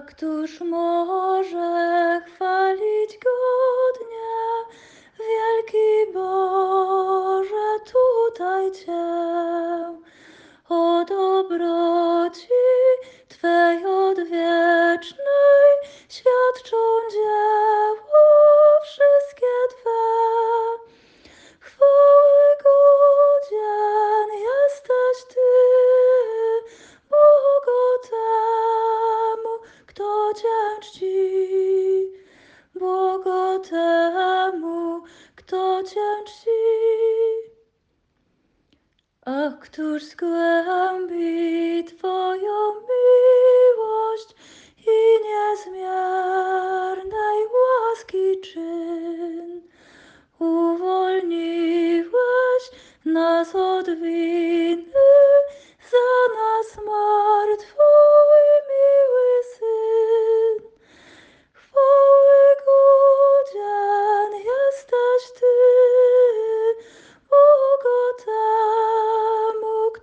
Któż może chwalić godnie, wielki Boże, tutaj Cię? O dobroci czci. Bogu temu, kto Cię czci. A któż zgłębi Twoją miłość i niezmiernej łaski czyn? Uwolniłeś nas od winy,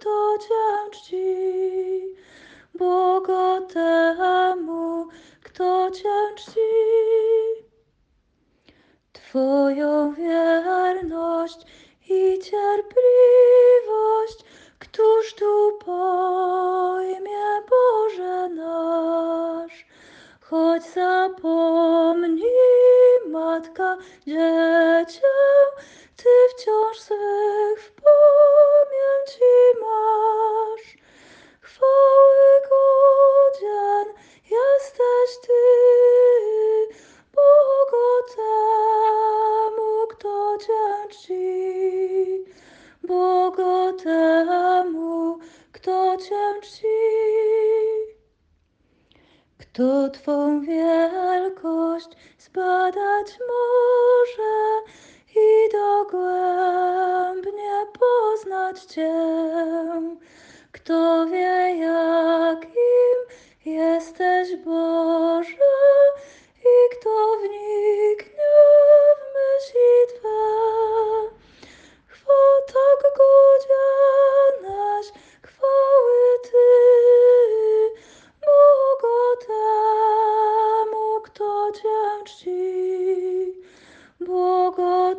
kto Cię czci. Bogu temu, kto Cię czci. Twoją wierność i cierpliwość, któż tu pojmie, Boże nasz? Choć zapomni matka dziecię, Cię czci. Bogu temu, kto Cię czci. Kto Twą wielkość zbadać może i dogłębnie poznać Cię? Kto wie, jakim jesteś Bogiem? oddzięcz Ci, Boga